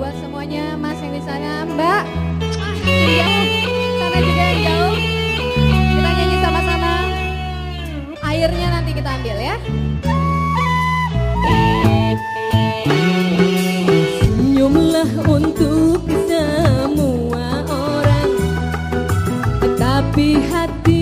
Buat semuanya, Mas yang di sana, Mbak. Iya, sana juga yang jauh. Kita nyanyi sama-sama. Airnya nanti kita ambil ya. Senyumlah untuk semua orang, tetapi hati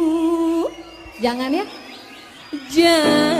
Jangan ya. Jangan.